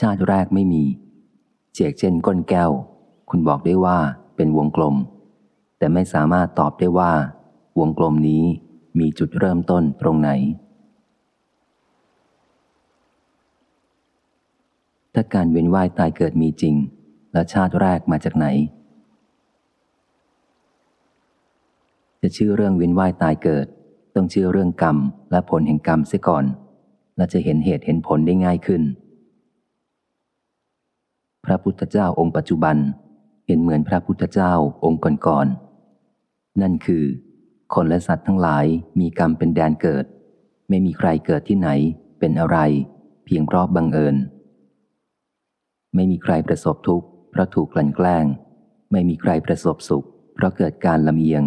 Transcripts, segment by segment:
ชาติแรกไม่มี เจกเช่นก้นแก้ว คุณบอกได้ว่าเป็นวงกลม แต่ไม่สามารถตอบได้ว่า วงกลมนี้มีจุดเริ่มต้นตรงไหน ถ้าการเวียนว่ายตายเกิดมีจริง แล้วชาติแรกมาจากไหน จะชื่อเรื่องเวียนว่ายตายเกิด ต้องชื่อเรื่องกรรมและผลแห่งกรรมเสียก่อน และจะเห็นเหตุเห็นผลได้ง่ายขึ้น พระพุทธเจ้าองค์ปัจจุบัน เห็นเหมือนพระพุทธเจ้าองค์ก่อนๆนั่นคือ คนและสัตว์ทั้งหลายมีกรรมเป็นแดนเกิด ไม่มีใครเกิดที่ไหน เป็นอะไร เพียงเพราะบังเอิญ ไม่มีใครประสบทุกข์เพราะถูกกลั่นแกล้ง ไม่มีใครประสบสุข เพราะเกิดการลำเอียง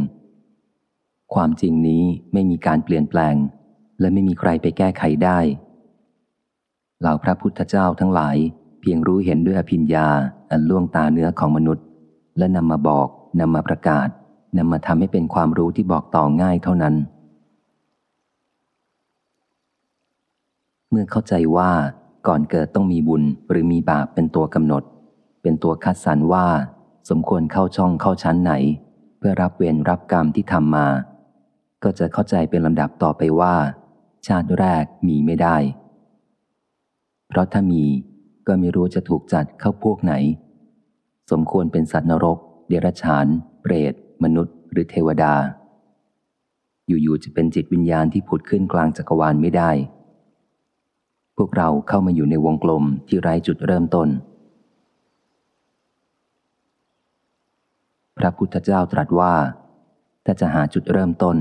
ความจริงนี้ไม่มีการเปลี่ยนแปลง และไม่มีใครไปแก้ไขได้เหล่าพระพุทธเจ้าทั้งหลาย เพียงรู้เห็นด้วยอภิญญาอันล่วงตาเนื้อของมนุษย์ และนำมาบอกนำมาประกาศนำมาทำให้เป็นความรู้ที่บอกต่อง่ายเท่านั้น เมื่อเข้าใจว่าก่อนเกิดต้องมีบุญหรือมีบาปเป็นตัวกำหนด เป็นตัวคัดสรรว่า สมควรเข้าช่องเข้าชั้นไหน เพื่อรับเวรรับกรรมที่ทำมา ก็จะเข้าใจเป็นลำดับต่อไปว่า ชาติแรกมีไม่ได้ เพราะถ้ามี ก็ไม่รู้จะถูกจัดเข้าพวกไหน สมควรเป็นสัตว์นรก เดรัจฉาน เปรต มนุษย์ หรือเทวดา อยู่ๆจะเป็นจิตวิญญาณที่ผุดขึ้นกลางจักรวาลไม่ได้ พวกเราเข้ามาอยู่ในวงกลมที่ไร้จุดเริ่มต้น พระพุทธเจ้าตรัสว่า ถ้าจะหาจุดเริ่มต้น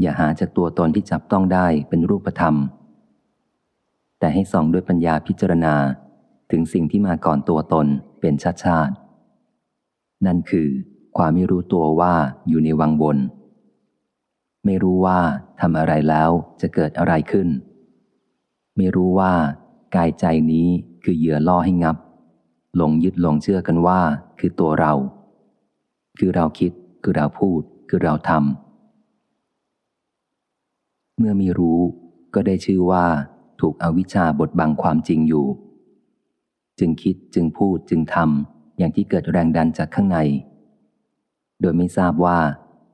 อย่าหาจากตัวตนที่จับต้องได้เป็นรูปธรรมแต่ให้ส่องด้วยปัญญาพิจารณา ถึงสิ่งที่มาก่อนตัวตนเป็นชาติชาติ นั่นคือ ความไม่รู้ตัวว่าอยู่ในวังบนไม่รู้ว่าทำอะไรแล้วจะเกิดอะไรขึ้น ไม่รู้ว่ากายใจนี้คือเหยื่อล่อให้งับ หลงยึดหลงเชื่อกันว่าคือตัวเรา คือเราคิดคือเราพูด คือเราทำเมื่อมีรู้ก็ได้ชื่อว่า ถูกอวิชชาบดบังความจริงอยู่ จึงคิดจึงพูดจึงทำอย่างที่เกิดแรงดันจากข้างใน โดยไม่ทราบว่า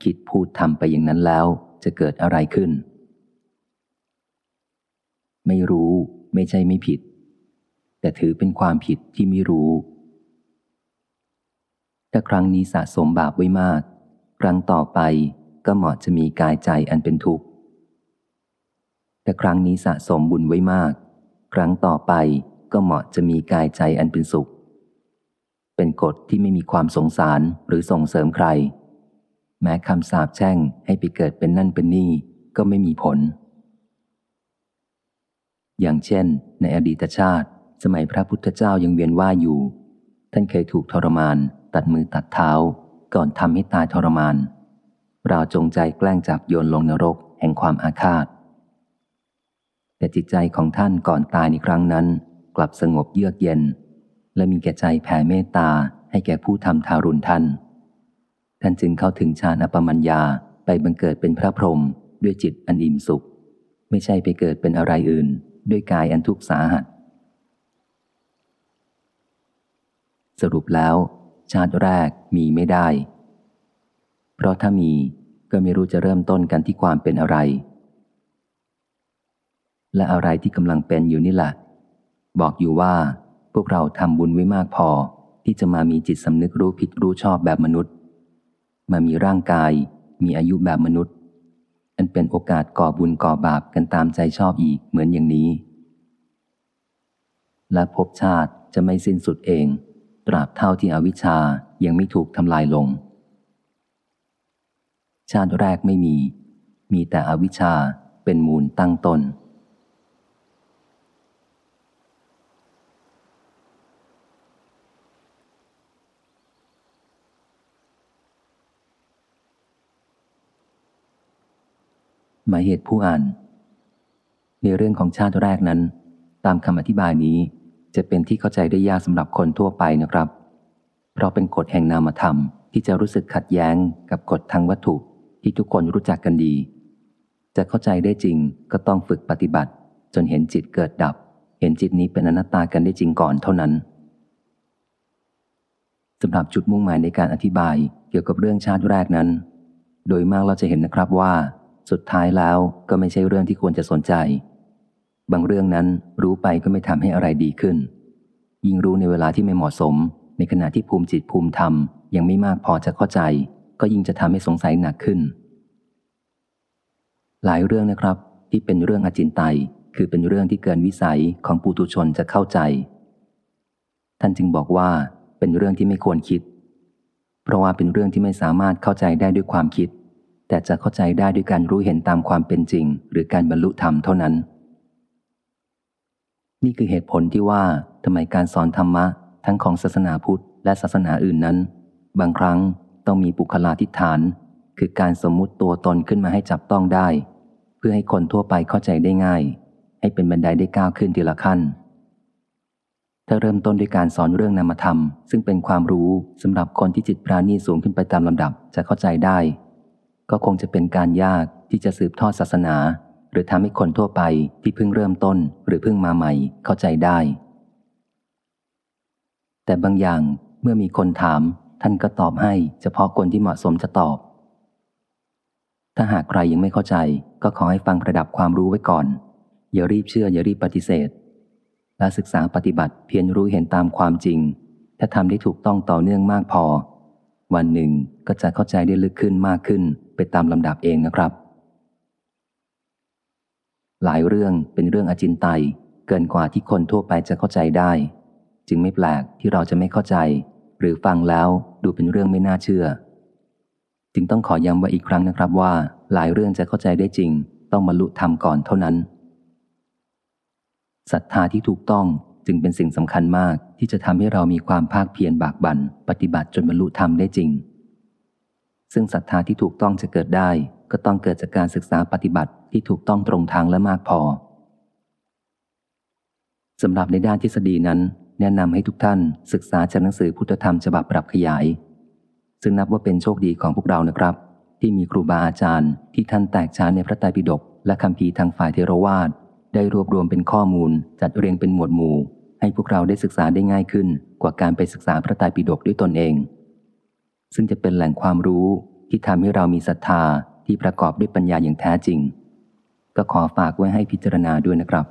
คิดพูดทำไปอย่างนั้นแล้วจะเกิดอะไรขึ้น ไม่รู้ไม่ใช่ไม่ผิด แต่ถือเป็นความผิดที่ไม่รู้ ถ้าครั้งนี้สะสมบาปไว้มาก ครั้งต่อไปก็เหมาะจะมีกายใจอันเป็นทุกข์แต่ครั้งนี้สะสมบุญไว้มาก ครั้งต่อไป ก็เหมาะจะมีกายใจอันเป็นสุข เป็นกฎที่ไม่มีความสงสารหรือส่งเสริมใคร แม้คำสาปแช่งให้ไปเกิดเป็นนั่นเป็นนี่ก็ไม่มีผล อย่างเช่น ในอดีตชาติ สมัยพระพุทธเจ้ายังเวียนว่ายอยู่ ท่านเคยถูกทรมาน ตัดมือตัดเท้า ก่อนทำให้ตายทรมาน เราจงใจแกล้งจับโยนลงนรกแห่งความอาฆาตแต่จิตใจของท่านก่อนตายในครั้งนั้น กลับสงบเยือกเย็น และมีแก่ใจแผ่เมตตาให้แก่ผู้ทำทารุณท่าน ท่านจึงเข้าถึงฌานอปมัญญาไปบังเกิดเป็นพระพรหมด้วยจิตอันอิ่มสุข ไม่ใช่ไปเกิดเป็นอะไรอื่น ด้วยกายอันทุกข์สาหัส สรุปแล้ว ชาติแรกมีไม่ได้ เพราะถ้ามีก็ไม่รู้จะเริ่มต้นกันที่ความเป็นอะไร และอะไรที่กำลังเป็นอยู่นี่แหละ บอกอยู่ว่า พวกเราทำบุญไว้มากพอ ที่จะมามีจิตสำนึกรู้ผิดรู้ชอบแบบมนุษย์ มามีร่างกาย มีอายุแบบมนุษย์ อันเป็นโอกาสก่อบุญก่อบาปกันตามใจชอบอีกเหมือนอย่างนี้ และภพชาติจะไม่สิ้นสุดเอง ตราบเท่าที่อวิชชายังไม่ถูกทำลายลง ชาติแรกไม่มี มีแต่อวิชชาเป็นมูลตั้งต้น มายเหตุผู้อ่าน ในเรื่องของชาติแรกนั้น ตามคำอธิบายนี้จะเป็นที่เข้าใจได้ยากสำหรับคนทั่วไปนะครับ เพราะเป็นกฎแห่งนามธรรมที่จะรู้สึกขัดแย้งกับกฎทางวัตถุที่ทุกคนรู้จักกันดี จะเข้าใจได้จริงก็ต้องฝึกปฏิบัติ จนเห็นจิตเกิดดับ เห็นจิตนี้เป็นอนัตตากันได้จริงก่อนเท่านั้นสำหรับจุดมุ่งหมายในการอธิบายเกี่ยวกับเรื่องชาติแรกนั้น โดยมากเราจะเห็นนะครับว่า สุดท้ายแล้วก็ไม่ใช่เรื่องที่ควรจะสนใจ บางเรื่องนั้นรู้ไปก็ไม่ทำให้อะไรดีขึ้น ยิ่งรู้ในเวลาที่ไม่เหมาะสม ในขณะที่ภูมิจิตภูมิธรรม ยังไม่มากพอจะเข้าใจ ก็ยิ่งจะทำให้สงสัยหนักขึ้น หลายเรื่องนะครับ ที่เป็นเรื่องอจินไตย คือเป็นเรื่องที่เกินวิสัยของปุตุชนจะเข้าใจ ท่านจึงบอกว่าเป็นเรื่องที่ไม่ควรคิด เพราะว่าเป็นเรื่องที่ไม่สามารถเข้าใจได้ด้วยความคิด แต่จะเข้าใจได้ด้วยการรู้เห็นตามความเป็นจริง หรือการบรรลุธรรมเท่านั้น นี่คือเหตุผลที่ว่าทำไมการสอนธรรมะ ทั้งของศาสนาพุทธและศาสนาอื่นนั้น บางครั้งต้องมีปุคลาธิฐาน คือการสมมุติตัวตนขึ้นมาให้จับต้องได้ เพื่อให้คนทั่วไปเข้าใจได้ง่าย ให้เป็นบันไดได้ก้าวขึ้นทีละขั้นถ้าเริ่มต้นด้วยการสอนเรื่องนามธรรม ซึ่งเป็นความรู้สำหรับคนที่จิตปราณีสูงขึ้นไปตามลำดับจะเข้าใจได้ ก็คงจะเป็นการยากที่จะสืบทอดศาสนา หรือทำให้คนทั่วไปที่เพิ่งเริ่มต้นหรือเพิ่งมาใหม่เข้าใจได้ แต่บางอย่างเมื่อมีคนถาม ท่านก็ตอบให้เฉพาะคนที่เหมาะสมจะตอบ ถ้าหากใครยังไม่เข้าใจ ก็ขอให้ฟังระดับความรู้ไว้ก่อน อย่ารีบเชื่ออย่ารีบปฏิเสธ และศึกษาปฏิบัติเพียรรู้เห็นตามความจริง ถ้าทำได้ถูกต้องต่อเนื่องมากพอ วันหนึ่งก็จะเข้าใจได้ลึกขึ้นมากขึ้น ไปตามลำดับเองนะครับ หลายเรื่องเป็นเรื่องอจินไตยเกินกว่าที่คนทั่วไปจะเข้าใจได้ จึงไม่แปลกที่เราจะไม่เข้าใจ หรือฟังแล้วดูเป็นเรื่องไม่น่าเชื่อ จึงต้องขอย้ำว่าอีกครั้งนะครับว่า หลายเรื่องจะเข้าใจได้จริง ต้องบรรลุธรรมก่อนเท่านั้นศรัทธาที่ถูกต้องจึงเป็นสิ่งสำคัญมากที่จะทำให้เรามีความภาคเพียรบากบัน่นปฏิบัติจนบรรลุธรรมได้จริง ซึ่งศรัทธาที่ถูกต้องจะเกิดได้ ก็ต้องเกิดจากการศึกษาปฏิบัติที่ถูกต้องตรงทางและมากพอสำหรับในด้านทฤษฎีนั้น แนะนำให้ทุกท่านศึกษาจากหนังสือพุทธธรรมฉบับปรับขยาย ซึ่งนับว่าเป็นโชคดีของพวกเรานะครับ ที่มีครูบาอาจารย์ ที่ท่านแตกฉานในพระไตรปิฎกและคำพีทางฝ่ายเทรวาสได้รวบรวมเป็นข้อมูล จัดเรียงเป็นหมวดหมู่ ให้พวกเราได้ศึกษาได้ง่ายขึ้น กว่าการไปศึกษาพระไตรปิฎกด้วยตนเอง ซึ่งจะเป็นแหล่งความรู้ที่ทำให้เรามีศรัทธาที่ประกอบด้วยปัญญาอย่างแท้จริง ก็ขอฝากไว้ให้พิจารณาด้วยนะครับ